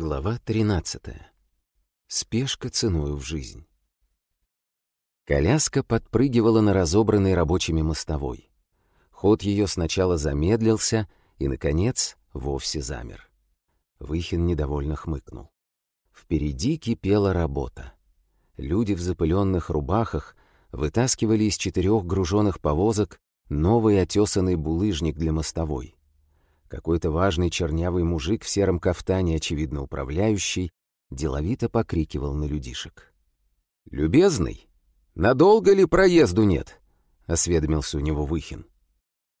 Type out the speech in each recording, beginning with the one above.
Глава 13. Спешка ценою в жизнь. Коляска подпрыгивала на разобранной рабочими мостовой. Ход ее сначала замедлился и, наконец, вовсе замер. Выхин недовольно хмыкнул. Впереди кипела работа. Люди в запыленных рубахах вытаскивали из четырех груженных повозок новый отесанный булыжник для мостовой. Какой-то важный чернявый мужик в сером кафтане, очевидно управляющий, деловито покрикивал на людишек. «Любезный, надолго ли проезду нет?» — осведомился у него Выхин.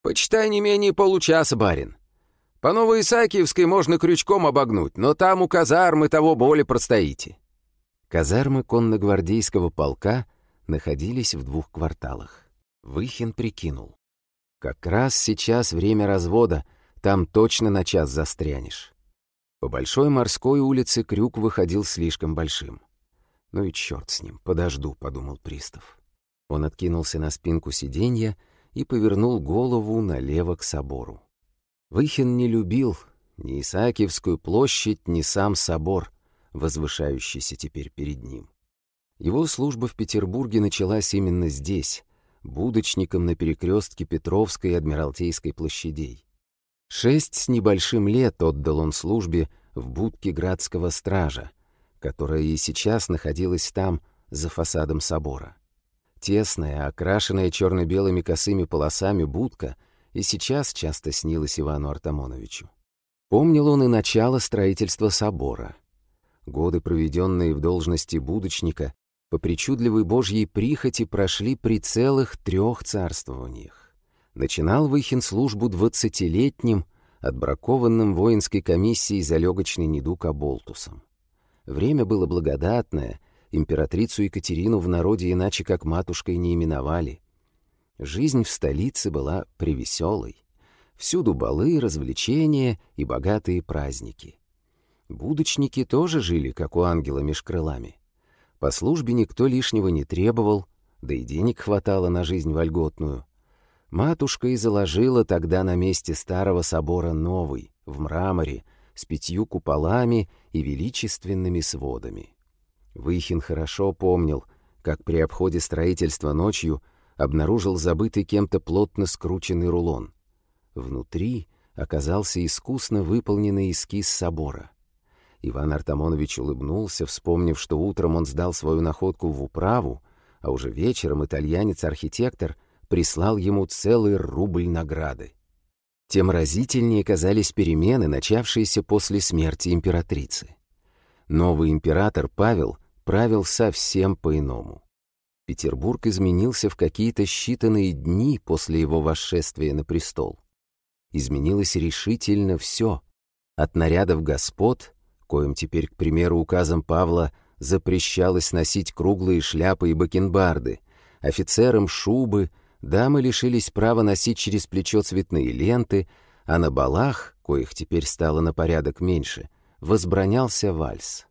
«Почитай не менее получаса, барин. По Новоисакиевской можно крючком обогнуть, но там у казармы того более простоите». Казармы конногвардейского полка находились в двух кварталах. Выхин прикинул. Как раз сейчас время развода — там точно на час застрянешь. По Большой морской улице крюк выходил слишком большим. «Ну и черт с ним, подожду», — подумал пристав. Он откинулся на спинку сиденья и повернул голову налево к собору. Выхин не любил ни Исаакиевскую площадь, ни сам собор, возвышающийся теперь перед ним. Его служба в Петербурге началась именно здесь, будочником на перекрестке Петровской и Адмиралтейской площадей. Шесть с небольшим лет отдал он службе в будке градского стража, которая и сейчас находилась там, за фасадом собора. Тесная, окрашенная черно-белыми косыми полосами будка и сейчас часто снилась Ивану Артамоновичу. Помнил он и начало строительства собора. Годы, проведенные в должности будочника, по причудливой божьей прихоти прошли при целых трех царствованиях. Начинал Выхин службу двадцатилетним, отбракованным воинской комиссией за легочный недуг оболтусом. Время было благодатное, императрицу Екатерину в народе иначе как матушкой не именовали. Жизнь в столице была превеселой. Всюду балы, развлечения и богатые праздники. Будочники тоже жили, как у ангела меж крылами. По службе никто лишнего не требовал, да и денег хватало на жизнь вольготную. Матушка и заложила тогда на месте старого собора новый, в мраморе, с пятью куполами и величественными сводами. Выхин хорошо помнил, как при обходе строительства ночью обнаружил забытый кем-то плотно скрученный рулон. Внутри оказался искусно выполненный эскиз собора. Иван Артамонович улыбнулся, вспомнив, что утром он сдал свою находку в управу, а уже вечером итальянец-архитектор — прислал ему целый рубль награды. Тем разительнее казались перемены, начавшиеся после смерти императрицы. Новый император Павел правил совсем по-иному. Петербург изменился в какие-то считанные дни после его восшествия на престол. Изменилось решительно все, от нарядов господ, коим теперь, к примеру, указом Павла запрещалось носить круглые шляпы и бакенбарды, офицерам шубы, дамы лишились права носить через плечо цветные ленты, а на балах, коих теперь стало на порядок меньше, возбранялся вальс.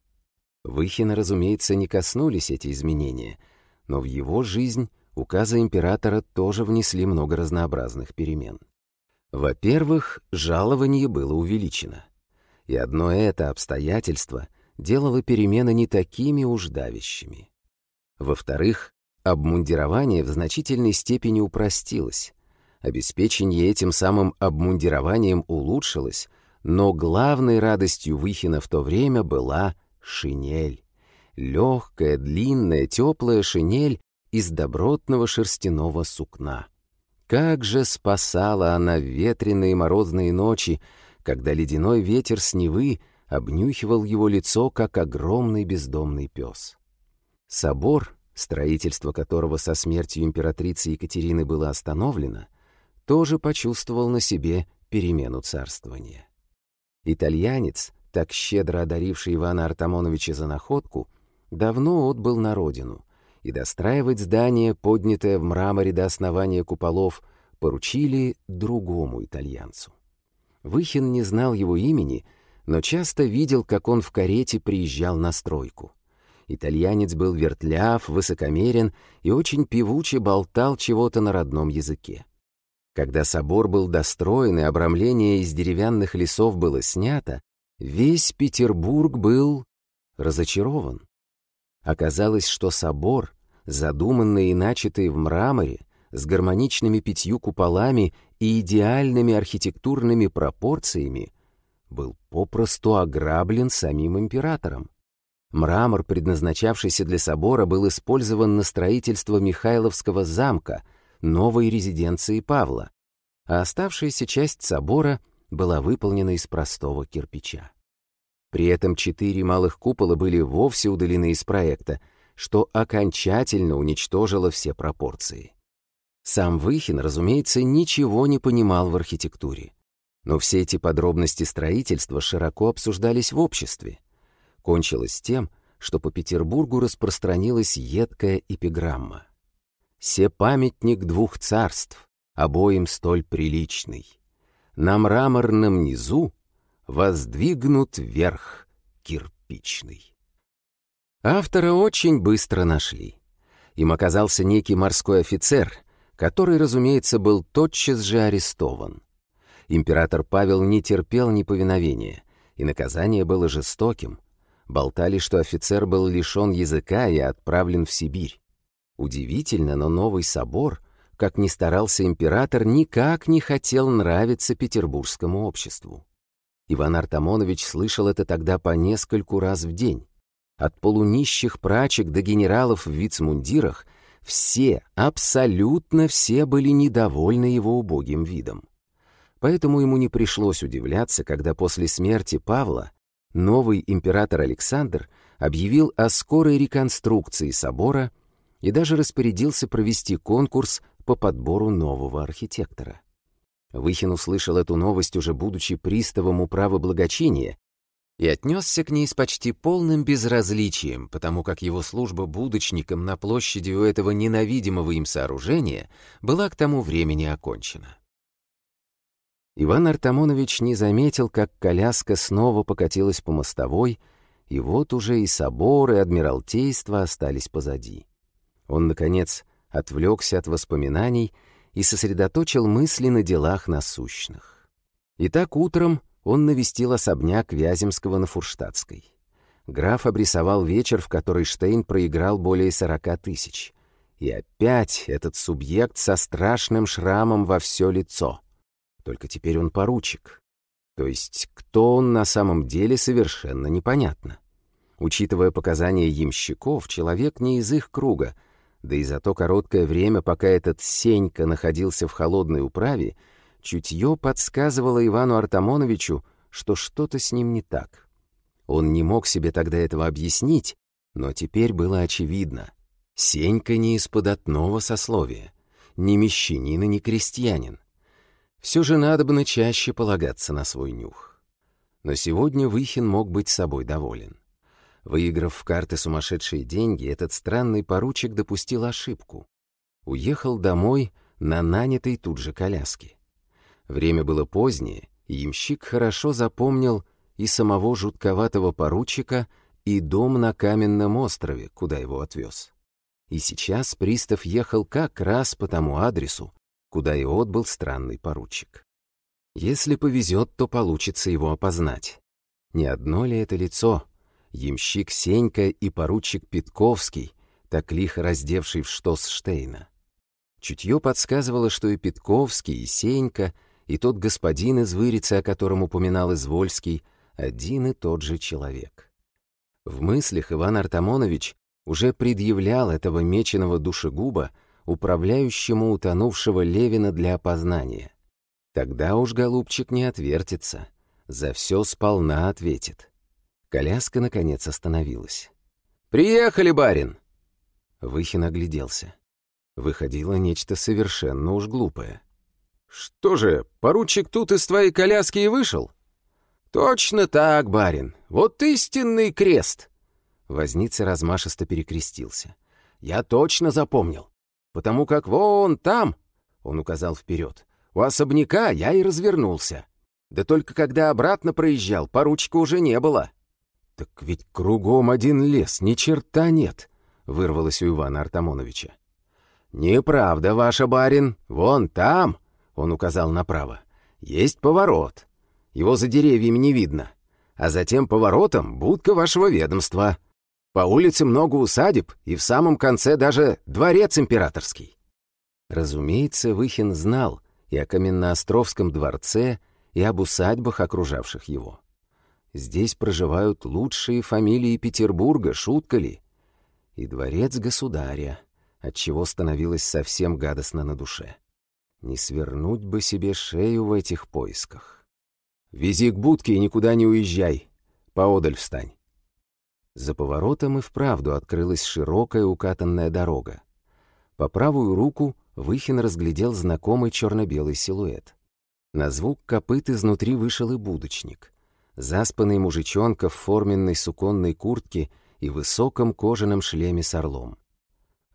Выхина, разумеется, не коснулись эти изменения, но в его жизнь указы императора тоже внесли много разнообразных перемен. Во-первых, жалование было увеличено. И одно это обстоятельство делало перемены не такими уж давящими. Во-вторых, обмундирование в значительной степени упростилось. Обеспечение этим самым обмундированием улучшилось, но главной радостью Выхина в то время была шинель. Легкая, длинная, теплая шинель из добротного шерстяного сукна. Как же спасала она ветреные морозные ночи, когда ледяной ветер с Невы обнюхивал его лицо, как огромный бездомный пес. Собор строительство которого со смертью императрицы Екатерины было остановлено, тоже почувствовал на себе перемену царствования. Итальянец, так щедро одаривший Ивана Артамоновича за находку, давно отбыл на родину, и достраивать здание, поднятое в мраморе до основания куполов, поручили другому итальянцу. Выхин не знал его имени, но часто видел, как он в карете приезжал на стройку. Итальянец был вертляв, высокомерен и очень певуче болтал чего-то на родном языке. Когда собор был достроен и обрамление из деревянных лесов было снято, Весь Петербург был разочарован. Оказалось, что собор, задуманный и начатый в мраморе, с гармоничными пятью куполами и идеальными архитектурными пропорциями, был попросту ограблен самим императором. Мрамор, предназначавшийся для собора, был использован на строительство Михайловского замка, новой резиденции Павла, а оставшаяся часть собора была выполнена из простого кирпича. При этом четыре малых купола были вовсе удалены из проекта, что окончательно уничтожило все пропорции. Сам Выхин, разумеется, ничего не понимал в архитектуре. Но все эти подробности строительства широко обсуждались в обществе. Кончилось тем, что по Петербургу распространилась едкая эпиграмма. «Се памятник двух царств, обоим столь приличный. На мраморном низу воздвигнут верх кирпичный». Автора очень быстро нашли. Им оказался некий морской офицер, который, разумеется, был тотчас же арестован. Император Павел не терпел неповиновения, и наказание было жестоким. Болтали, что офицер был лишен языка и отправлен в Сибирь. Удивительно, но новый собор, как ни старался император, никак не хотел нравиться петербургскому обществу. Иван Артамонович слышал это тогда по нескольку раз в день. От полунищих прачек до генералов в вицмундирах все, абсолютно все были недовольны его убогим видом. Поэтому ему не пришлось удивляться, когда после смерти Павла новый император Александр объявил о скорой реконструкции собора и даже распорядился провести конкурс по подбору нового архитектора. Выхин услышал эту новость, уже будучи приставом управы благочиния, и отнесся к ней с почти полным безразличием, потому как его служба будочником на площади у этого ненавидимого им сооружения была к тому времени окончена. Иван Артамонович не заметил, как коляска снова покатилась по мостовой, и вот уже и собор, и адмиралтейство остались позади. Он, наконец, отвлекся от воспоминаний и сосредоточил мысли на делах насущных. Итак, утром он навестил особняк Вяземского на Фурштадтской. Граф обрисовал вечер, в который Штейн проиграл более сорока тысяч. И опять этот субъект со страшным шрамом во все лицо. Только теперь он поручик. То есть кто он на самом деле, совершенно непонятно. Учитывая показания ямщиков, человек не из их круга, да и за то короткое время, пока этот Сенька находился в холодной управе, Чутье подсказывало Ивану Артамоновичу, что что-то с ним не так. Он не мог себе тогда этого объяснить, но теперь было очевидно. Сенька не из податного сословия, ни мещанин и ни крестьянин. Все же надо бы чаще полагаться на свой нюх. Но сегодня Выхин мог быть собой доволен. Выиграв в карты сумасшедшие деньги, этот странный поручик допустил ошибку. Уехал домой на нанятой тут же коляске. Время было позднее, и ямщик хорошо запомнил и самого жутковатого поручика, и дом на каменном острове, куда его отвез. И сейчас пристав ехал как раз по тому адресу, куда и отбыл странный поручик. Если повезет, то получится его опознать. Не одно ли это лицо? Ямщик Сенька и поручик Питковский, так лихо раздевший в штос Штейна. Чутье подсказывало, что и Питковский, и Сенька — и тот господин из Вырицы, о котором упоминал Извольский, один и тот же человек. В мыслях Иван Артамонович уже предъявлял этого меченого душегуба управляющему утонувшего Левина для опознания. Тогда уж голубчик не отвертится, за все сполна ответит. Коляска, наконец, остановилась. «Приехали, барин!» Выхин огляделся. Выходило нечто совершенно уж глупое. «Что же, поручик тут из твоей коляски и вышел?» «Точно так, барин. Вот истинный крест!» Возница размашисто перекрестился. «Я точно запомнил. Потому как вон там...» Он указал вперед. «У особняка я и развернулся. Да только когда обратно проезжал, поручика уже не было». «Так ведь кругом один лес, ни черта нет», — вырвалось у Ивана Артамоновича. «Неправда, ваша барин. Вон там...» Он указал направо. «Есть поворот. Его за деревьями не видно. а затем поворотом будка вашего ведомства. По улице много усадеб, и в самом конце даже дворец императорский». Разумеется, Выхин знал и о Каменноостровском дворце, и об усадьбах, окружавших его. Здесь проживают лучшие фамилии Петербурга, шутка ли? И дворец государя, отчего становилось совсем гадостно на душе. Не свернуть бы себе шею в этих поисках. «Вези к будке и никуда не уезжай. Поодаль встань». За поворотом и вправду открылась широкая укатанная дорога. По правую руку Выхин разглядел знакомый черно-белый силуэт. На звук копыт изнутри вышел и будочник. Заспанный мужичонка в форменной суконной куртке и высоком кожаном шлеме с орлом.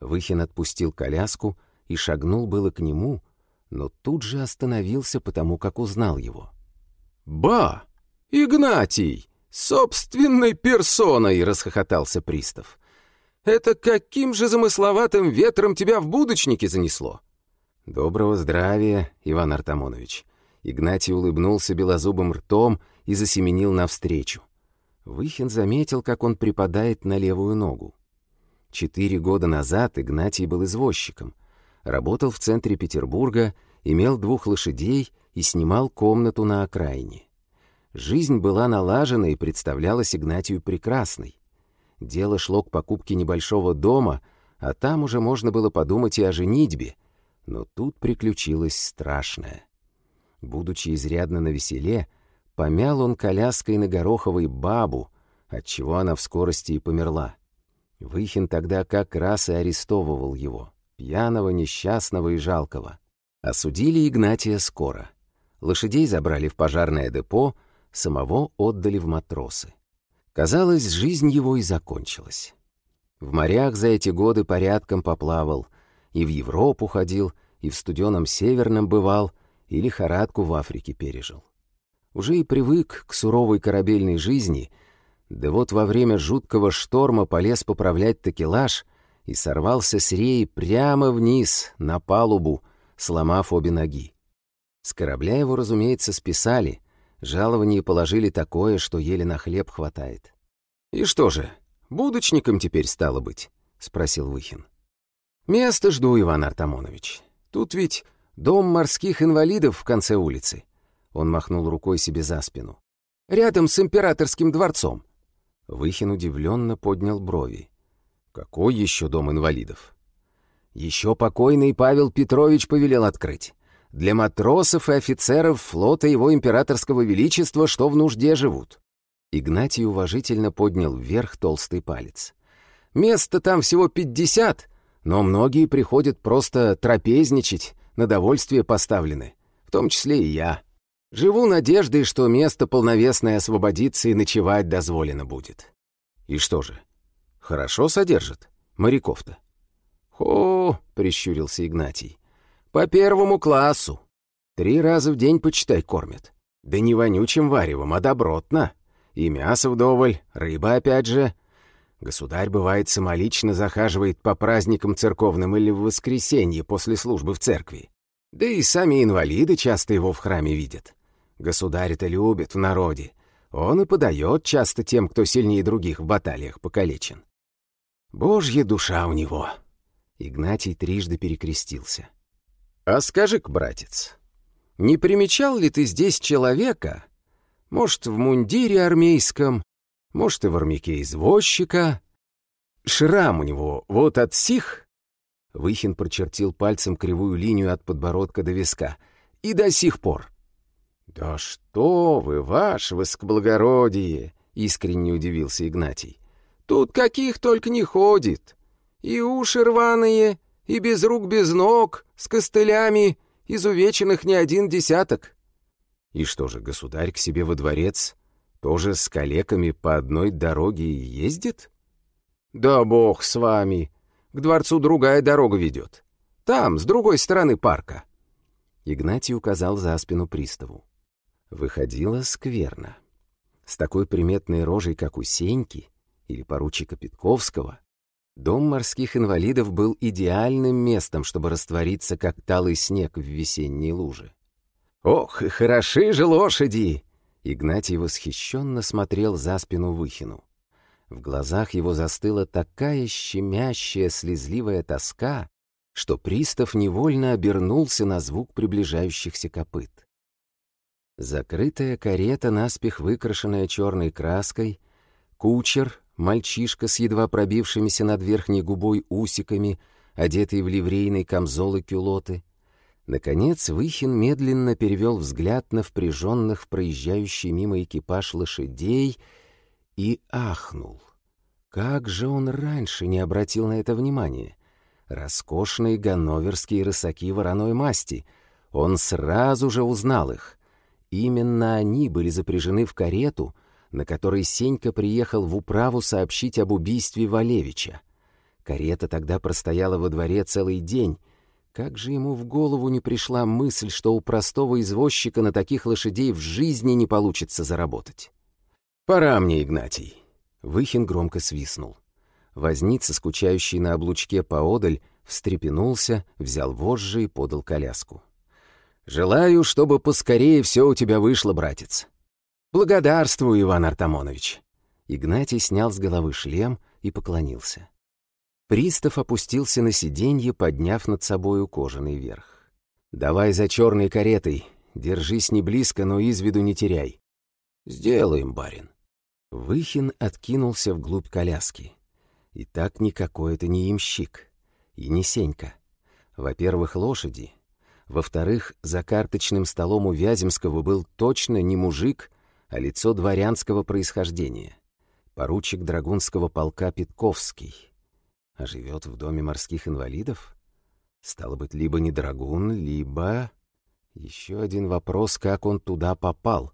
Выхин отпустил коляску и шагнул было к нему, но тут же остановился, потому как узнал его. «Ба! Игнатий! Собственной персоной!» — расхохотался пристав. «Это каким же замысловатым ветром тебя в будочнике занесло?» «Доброго здравия, Иван Артамонович!» Игнатий улыбнулся белозубым ртом и засеменил навстречу. Выхин заметил, как он припадает на левую ногу. Четыре года назад Игнатий был извозчиком, работал в центре Петербурга, имел двух лошадей и снимал комнату на окраине. Жизнь была налажена и представлялась Игнатию прекрасной. Дело шло к покупке небольшого дома, а там уже можно было подумать и о женитьбе, но тут приключилось страшное. Будучи изрядно навеселе, помял он коляской на Гороховой бабу, отчего она в скорости и померла. Выхин тогда как раз и арестовывал его, пьяного, несчастного и жалкого. Осудили Игнатия скоро. Лошадей забрали в пожарное депо, самого отдали в матросы. Казалось, жизнь его и закончилась. В морях за эти годы порядком поплавал, и в Европу ходил, и в студеном северном бывал, и лихорадку в Африке пережил. Уже и привык к суровой корабельной жизни, да вот во время жуткого шторма полез поправлять такелаж и сорвался с реи прямо вниз, на палубу, сломав обе ноги. С корабля его, разумеется, списали, жалование положили такое, что еле на хлеб хватает. «И что же, будочником теперь стало быть?» — спросил Выхин. «Место жду, Иван Артамонович. Тут ведь Дом морских инвалидов в конце улицы. Он махнул рукой себе за спину. Рядом с императорским дворцом. Выхин удивленно поднял брови. Какой еще дом инвалидов? Еще покойный Павел Петрович повелел открыть. Для матросов и офицеров флота его императорского величества, что в нужде живут. Игнатий уважительно поднял вверх толстый палец. Место там всего пятьдесят, но многие приходят просто трапезничать, на довольствие поставлены, в том числе и я. Живу надеждой, что место полновесное освободится и ночевать дозволено будет. И что же, хорошо содержат моряков-то? «Хо!» — прищурился Игнатий. «По первому классу. Три раза в день, почитай, кормят. Да не вонючим варевом, а добротно. И мясо вдоволь, рыба опять же. Государь, бывает, самолично захаживает по праздникам церковным или в воскресенье после службы в церкви. Да и сами инвалиды часто его в храме видят. Государь-то любит в народе. Он и подает часто тем, кто сильнее других в баталиях покалечен. Божья душа у него. Игнатий трижды перекрестился. «А скажи-ка, братец, не примечал ли ты здесь человека, может, в мундире армейском, может, и в армяке извозчика. Шрам у него вот от сих...» Выхин прочертил пальцем кривую линию от подбородка до виска. «И до сих пор». «Да что вы, ваше высокоблагородие!» — искренне удивился Игнатий. «Тут каких только не ходит. И уши рваные, и без рук, без ног, с костылями, изувеченных не один десяток». «И что же, государь к себе во дворец тоже с калеками по одной дороге ездит? Да бог с вами. К дворцу другая дорога ведет. Там, с другой стороны парка. Игнатий указал за спину приставу. Выходило скверно. С такой приметной рожей, как у Сеньки или поручика Питковского, дом морских инвалидов был идеальным местом, чтобы раствориться, как талый снег в весенней луже. «Ох, и хороши же лошади!» Игнатий восхищенно смотрел за спину Выхину. В глазах его застыла такая щемящая, слезливая тоска, что пристав невольно обернулся на звук приближающихся копыт. Закрытая карета, наспех выкрашенная черной краской, кучер, мальчишка с едва пробившимися над верхней губой усиками, одетый в ливрейный камзол и кюлоты. Наконец Выхин медленно перевел взгляд на впряженных в проезжающий мимо экипаж лошадей и ахнул. Как же он раньше не обратил на это внимания? Роскошные ганноверские рысаки вороной масти. Он сразу же узнал их. Именно они были запряжены в карету, на которой Сенька приехал в управу сообщить об убийстве Валевича. Карета тогда простояла во дворе целый день. Как же ему в голову не пришла мысль, что у простого извозчика на таких лошадей в жизни не получится заработать? «Пора мне, Игнатий!» Выхин громко свистнул. Возница, скучающий на облучке поодаль, встрепенулся, взял вожжи и подал коляску. «Желаю, чтобы поскорее все у тебя вышло, братец». «Благодарствую, Иван Артамонович». Игнатий снял с головы шлем и поклонился. Пристав опустился на сиденье, подняв над собою кожаный верх. «Давай за черной каретой. Держись не близко, но из виду не теряй». «Сделаем, барин». Выхин откинулся вглубь коляски. И так никакой это не имщик. И не Сенька. Во-первых, лошади. Во-вторых, за карточным столом у Вяземского был точно не мужик, а лицо дворянского происхождения. Поручик драгунского полка Питковский. А живет в доме морских инвалидов? Стало быть, либо не драгун, либо... Еще один вопрос, как он туда попал.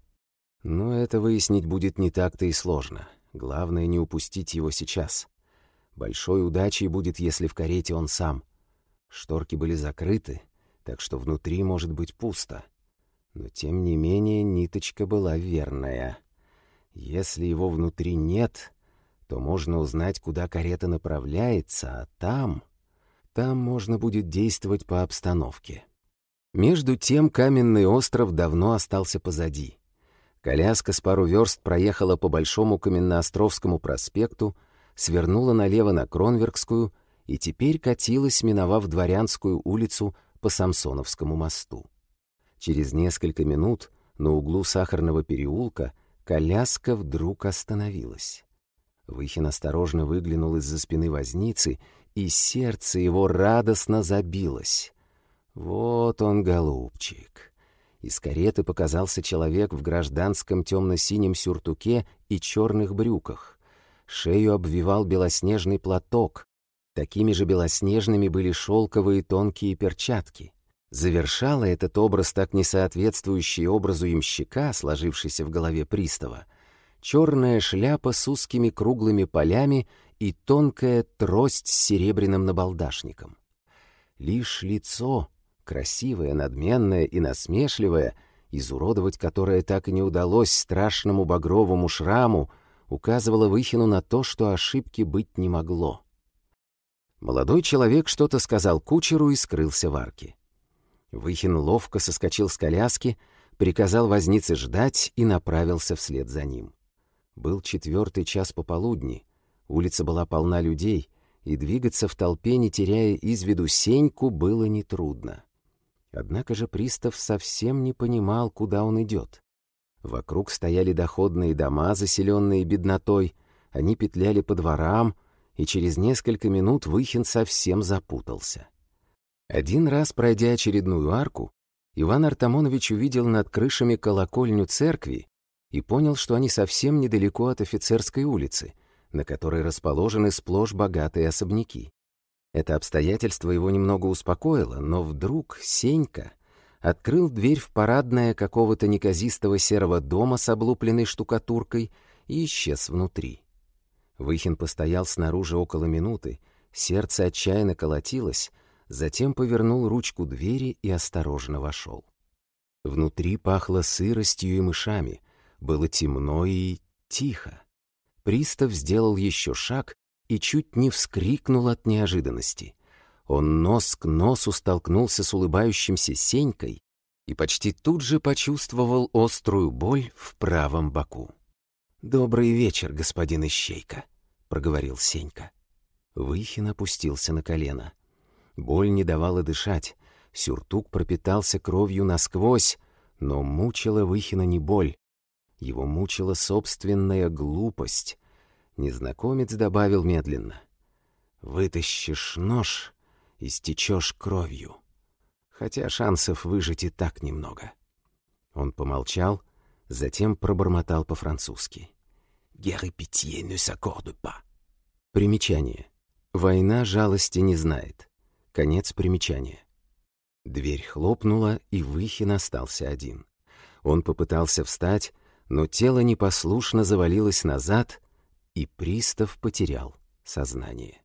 Но это выяснить будет не так-то и сложно. Главное, не упустить его сейчас. Большой удачей будет, если в карете он сам. Шторки были закрыты, так что внутри может быть пусто. Но тем не менее ниточка была верная. Если его внутри нет, то можно узнать, куда карета направляется, а там... Там можно будет действовать по обстановке. Между тем каменный остров давно остался позади. Коляска с пару верст проехала по Большому Каменноостровскому проспекту, свернула налево на Кронверкскую и теперь катилась, миновав Дворянскую улицу по Самсоновскому мосту. Через несколько минут на углу Сахарного переулка коляска вдруг остановилась. Выхин осторожно выглянул из-за спины возницы, и сердце его радостно забилось. Вот он, голубчик. Из кареты показался человек в гражданском темно-синем сюртуке и черных брюках. Шею обвивал белоснежный платок. Такими же белоснежными были шелковые тонкие перчатки. Завершала этот образ, так не соответствующий образу ямщика, сложившийся в голове пристава, черная шляпа с узкими круглыми полями и тонкая трость с серебряным набалдашником. Лишь лицо, красивое, надменное и насмешливое, изуродовать которое так и не удалось страшному багровому шраму, указывала Выхину на то, что ошибки быть не могло. Молодой человек что-то сказал кучеру и скрылся в арке. Выхин ловко соскочил с коляски, приказал вознице ждать и направился вслед за ним. Был четвертый час пополудни, улица была полна людей, и двигаться в толпе, не теряя из виду Сеньку, было нетрудно. Однако же пристав совсем не понимал, куда он идет. Вокруг стояли доходные дома, заселенные беднотой, они петляли по дворам, и через несколько минут Выхин совсем запутался. Один раз, пройдя очередную арку, Иван Артамонович увидел над крышами колокольню церкви и понял, что они совсем недалеко от офицерской улицы, на которой расположены сплошь богатые особняки. Это обстоятельство его немного успокоило, но вдруг Сенька открыл дверь в парадное какого-то неказистого серого дома с облупленной штукатуркой и исчез внутри. Выхин постоял снаружи около минуты, сердце отчаянно колотилось, затем повернул ручку двери и осторожно вошел. Внутри пахло сыростью и мышами, было темно и тихо. Пристав сделал еще шаг и чуть не вскрикнул от неожиданности. Он нос к носу столкнулся с улыбающимся Сенькой и почти тут же почувствовал острую боль в правом боку. «Добрый вечер, господин Ищейка», — проговорил Сенька. Выхин опустился на колено. Боль не давала дышать, сюртук пропитался кровью насквозь, но мучила Выхина не боль. Его мучила собственная глупость. Незнакомец добавил медленно. «Вытащишь нож и стечешь кровью. Хотя шансов выжить и так немного». Он помолчал, затем пробормотал по-французски. «Guerre pitié ne s'accordent pas». Примечание. Война жалости не знает. Конец примечания. Дверь хлопнула, и Выхин остался один. Он попытался встать, но тело непослушно завалилось назад, и пристав потерял сознание.